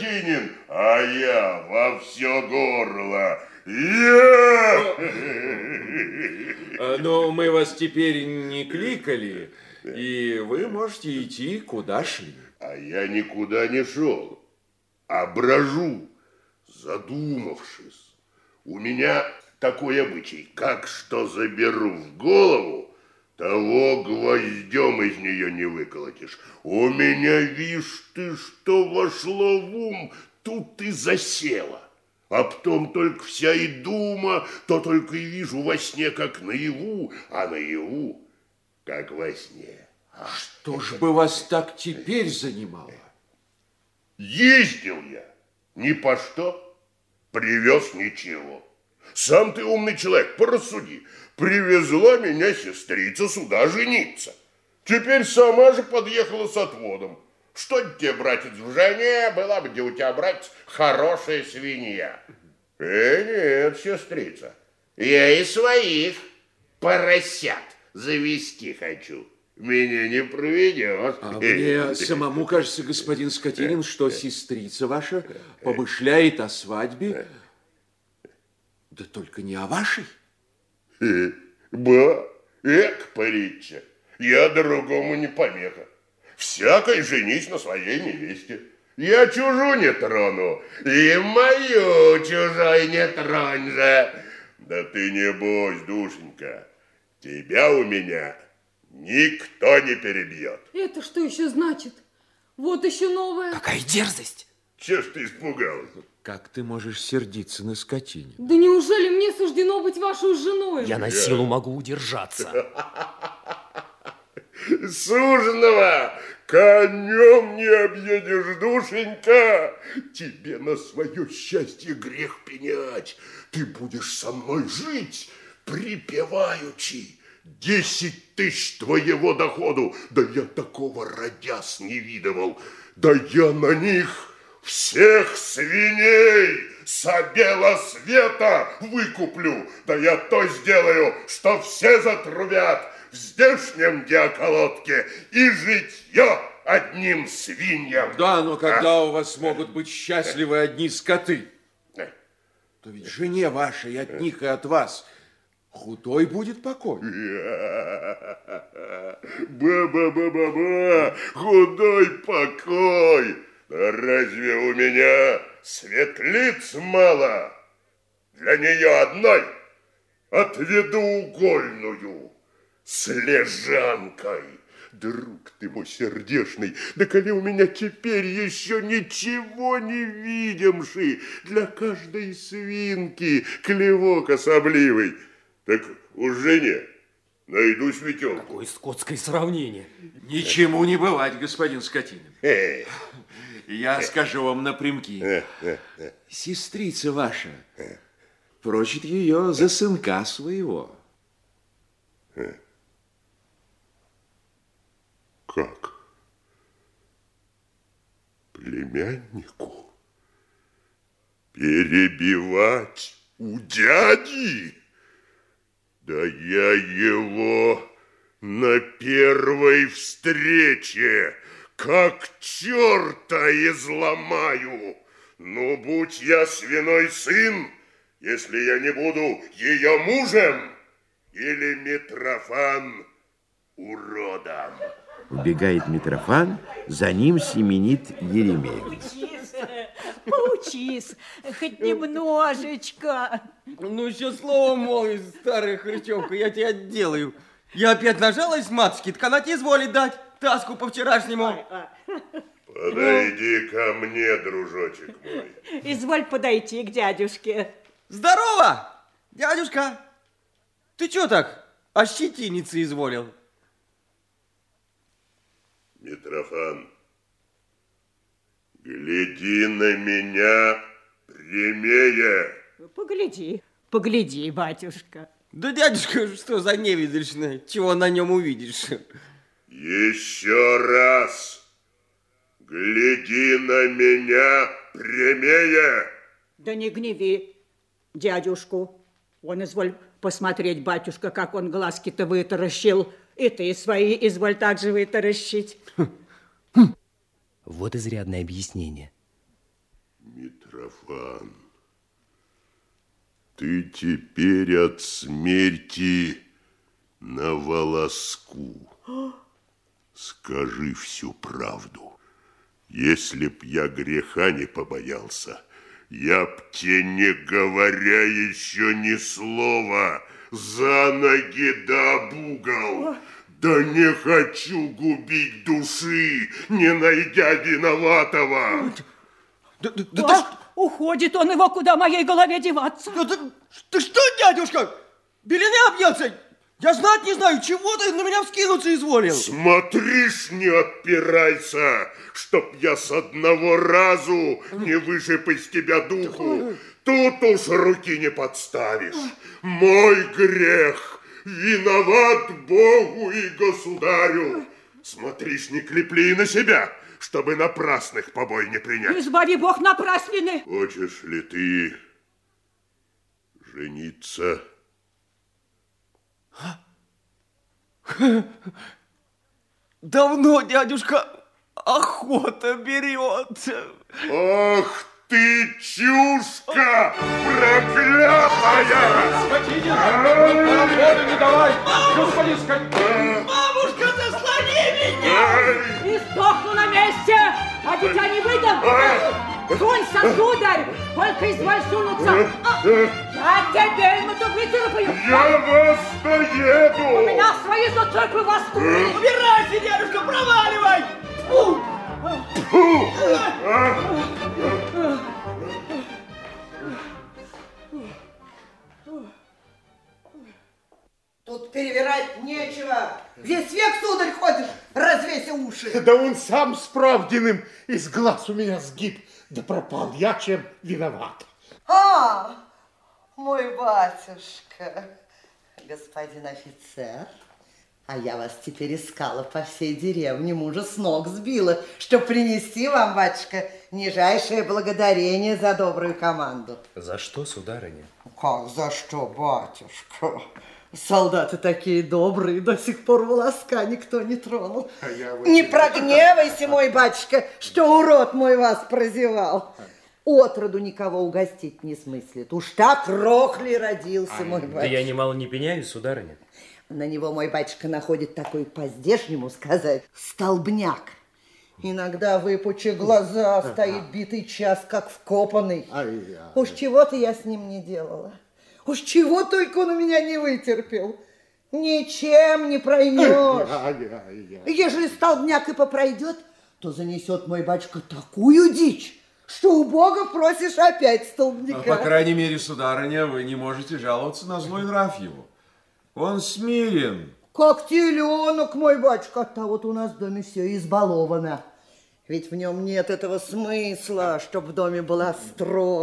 Скотинин, а я во все горло. Я! А, Но мы вас теперь не кликали, и вы можете идти, куда шли. А я никуда не шел, а брожу, задумавшись. У меня такой обычай, как что заберу в голову, того гвоздем из нее не выколотишь. У меня, вишь ты, что вошло в ум, тут и засела. А потом только вся и дума, то только и вижу во сне, как наяву, а наяву, как во сне. Что ж бы вас так теперь занимало? Ездил я, ни по что, привез ничего. Сам ты умный человек, порассуди. Привезла меня сестрица сюда жениться. Теперь сама же подъехала с отводом. Что тебе, братец, в жене была бы, где у тебя, братец, хорошая свинья? Э, нет, сестрица, я и своих поросят завести хочу. Меня не проведешь. А мне самому кажется, господин Скотинин, что сестрица ваша помышляет о свадьбе, да только не о вашей. Э, Ба, эк, парича, я другому не помеха. Всякой женись на своей невесте. Я чужу не трону, и мою чужой не тронь же. Да ты не бойся, душенька, тебя у меня никто не перебьет. Это что еще значит? Вот еще новое. Какая дерзость! Че ж ты испугалась? Как ты можешь сердиться на скотине? Да неужели мне суждено быть вашей женой? Я на силу могу удержаться. Суженого конем не объедешь, душенька. Тебе на свое счастье грех пенять. Ты будешь со мной жить, припеваючи. Десять тысяч твоего доходу. Да я такого родяс не видывал. Да я на них всех свиней со бела света выкуплю. Да я то сделаю, что все затрубят в здешнем диаколотке и житье одним свиньям. Да, но когда у вас могут быть счастливы одни скоты, то ведь жене вашей от них и от вас худой будет покой. Ба-ба-ба-ба-ба, худой покой. Да разве у меня светлиц мало? Для нее одной отведу угольную с лежанкой. Друг ты мой сердешный, да коли у меня теперь еще ничего не видимши, для каждой свинки клевок особливый, так уже не найду светелку. Какое скотское сравнение. Ничему не бывать, господин Скотинин. Эй, Я скажу вам напрямки. э, э, э. Сестрица ваша прочит ее за сынка своего. Как? Племяннику? Перебивать у дяди? Да я его на первой встрече как черта изломаю. Ну, будь я свиной сын, если я не буду ее мужем, или Митрофан уродом. Убегает Митрофан, за ним семенит Еремей. Поучись, поучись, хоть немножечко. Ну, еще слово молвишь, старая хрычевка, я тебя отделаю. Я опять нажалась, матушки, так она тебе изволит дать таску по-вчерашнему. Подойди ко мне, дружочек мой. Изволь подойти к дядюшке. Здорово, дядюшка. Ты что так ощетиниться изволил? Митрофан, гляди на меня прямее. Погляди, погляди, батюшка. Да, дядюшка, что за невидальщина? Чего на нем увидишь? Еще раз гляди на меня прямее. Да не гневи дядюшку. Он изволь посмотреть, батюшка, как он глазки-то вытаращил. И ты свои изволь так же вытаращить. Вот изрядное объяснение. Митрофан, ты теперь от смерти на волоску. Скажи всю правду. Если б я греха не побоялся, я б тебе, не говоря еще ни слова, за ноги да об угол. Да не хочу губить души, не найдя виноватого. Да, да, да ты А, уходит он его, куда моей голове деваться. Да ты, ты что, дядюшка? Белины объелся? Я знать не знаю, чего ты на меня вскинуться изволил? Смотришь, не отпирайся, чтоб я с одного разу не вышиб из тебя духу. Тут уж руки не подставишь. Мой грех, виноват Богу и государю. Смотришь, не клепли на себя, чтобы напрасных побой не принять. Избави Бог напраслины. Хочешь ли ты жениться? Давно, дядюшка, охота берет. Ах ты, чушка проклятая! не давай! Господин Бабушка, заслони меня! И сдохну на месте, а дитя не выдам. Сунься, сударь, только изволь сунуться. А, я тебе ему тут выцарапаю. Я вас доеду! Меня свои зацепы воскурили. Убирайся, дядюшка, проваливай! Фу! Тут перевирать нечего. Да он сам справденным из глаз у меня сгиб. Да пропал я, чем виноват. А, мой батюшка, господин офицер, а я вас теперь искала по всей деревне, мужа с ног сбила, чтобы принести вам, батюшка, нижайшее благодарение за добрую команду. За что, сударыня? Как за что, батюшка? Солдаты такие добрые, до сих пор волоска никто не тронул. Не прогневайся, мой батюшка, что урод мой вас прозевал. Отроду никого угостить не смыслит. Уж так рохли родился мой Да батюшка. я немало не пеняю, сударыня. На него мой батюшка находит такой по-здешнему сказать столбняк. Иногда выпучи глаза, стоит битый час, как вкопанный. Уж чего-то я с ним не делала. Уж чего только он у меня не вытерпел. Ничем не проймешь. Ежели столбняк и попройдет, то занесет мой батюшка такую дичь, что у Бога просишь опять столбняка. По крайней мере, сударыня, вы не можете жаловаться на злой нрав его. Он смирен. Как теленок, мой батюшка, от того-то у нас в доме все избаловано. Ведь в нем нет этого смысла, чтоб в доме была строго.